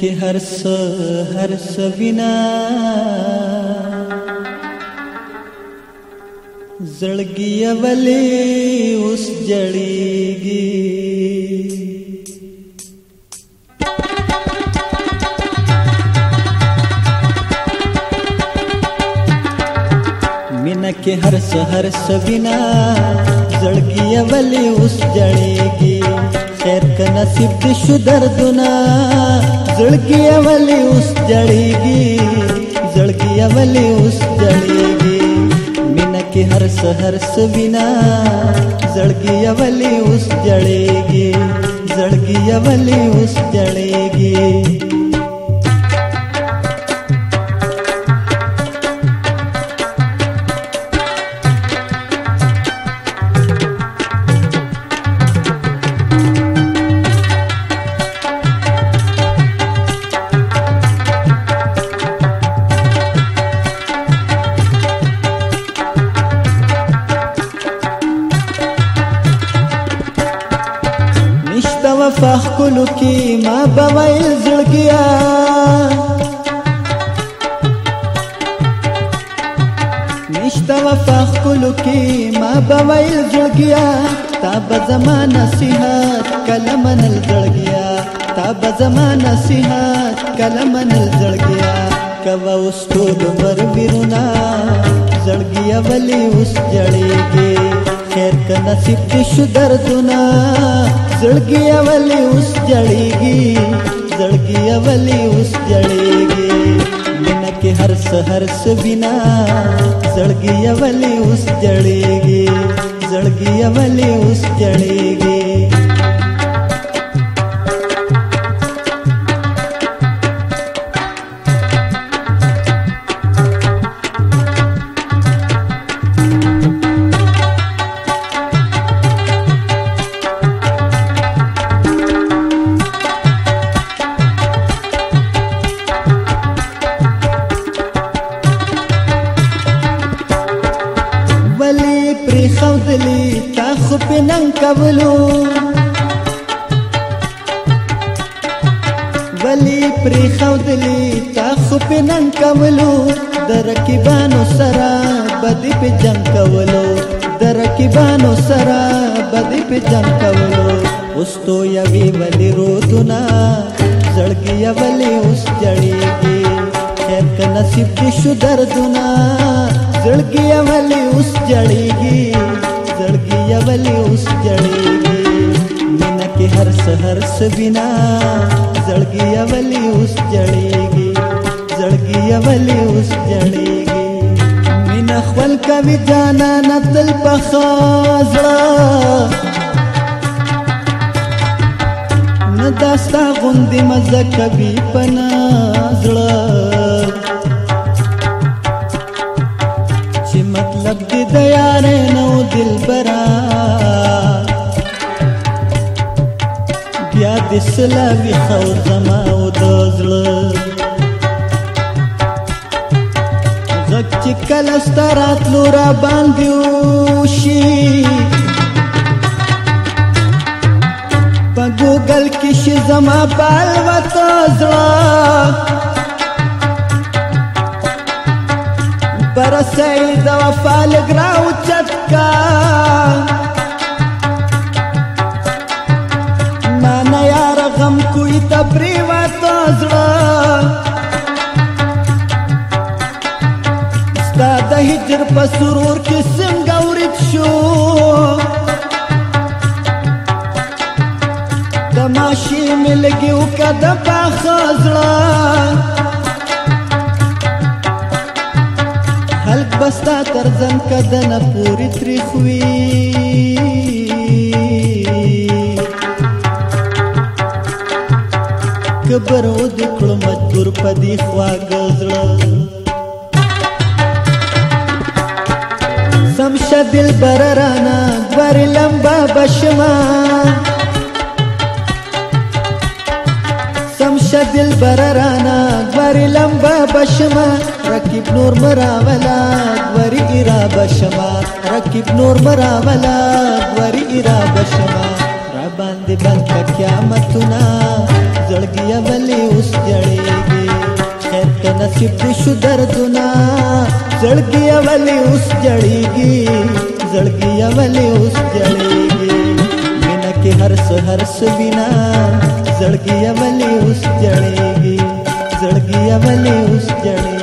के हर्ष हर्ष विना जड़गी अवली उस जड़ीगी के हर्ष हर्ष बिना जड़गी अवली उस जड़ी नसीब दिशु दर्दुना जड़की अवली उस जड़ेगी जड़की अवली उस जड़ेगी मिनके हर्ष हर्ष बिना जड़की अवली उस जड़ेगी जड़की अवली उस जड़ेगी فخکلو کې ما بوي زړګیا نشتا فخکلو کې ما بوي زړګیا تاب زمان نصيحت کلمن زړګیا تاب زمان نصيحت کلمن زړګیا کوا واستو دمر بیرونا زړګیا ولی اوس جړېږي خیر که نصیب کې شو دردونه زړګي اولی اوس جړېږي زړګي اولی اوس جړېږي مینه کې هر څه هر څه بنا زړګي اولی اوس جړېږي زړګي اولی اوس جړېږي لارې خودلې تا خو په نن کولو ولی پر خودلې تا خو په نن کولو درکبانو سره بدې په جنگ کولو درکبانو سره بدې په جنگ کولو اوس تو یوي ولی رودنا زړګي ولی نصیب کې شو دردونه زړګي ولی اوس جړېږي زړګي ولی اوس جړېږي مینه کې هر سحر سبینا زړګي ولی اوس جړېږي زړګي ولی اوس جړېږي مینه خپل کوي جانا نتل په خازړه داستا غوندې مزه کوي پنا زړه تیار نو دل برا بیا د سلامي خو زما او د زړه غږ چې کله سترات لور باندې وشي په ګوګل کې شي زما پالوته زړه برسي د وفا لګرا او چتکا مانا یار غم کوی تبری وا تازړه ستا د هجر په سرور کې څنګه ورت شو د ماشي ملګیو کده خلق بستا تر زن کدن پوری تریخوی کبر او دکړو مجبور پدی خواګه زړه سمشه دل برانا ور لمبا بشما سمشه دل برانا लंबा बशमा रकीब नूर मरावला वरी इरा बशमा रकीब नूर मरावला वरी इरा बशमा रबांद बंद क्या मतुना जड़गिया वली उस जड़ेगी छेत नसीब शुदर दुना जड़गिया वली उस जड़ेगी जड़गिया वली उस जड़ेगी बिना के हर्ष हर्ष बिना जड़गिया वली उस जड़ेगी زړګي ولې اوس جړې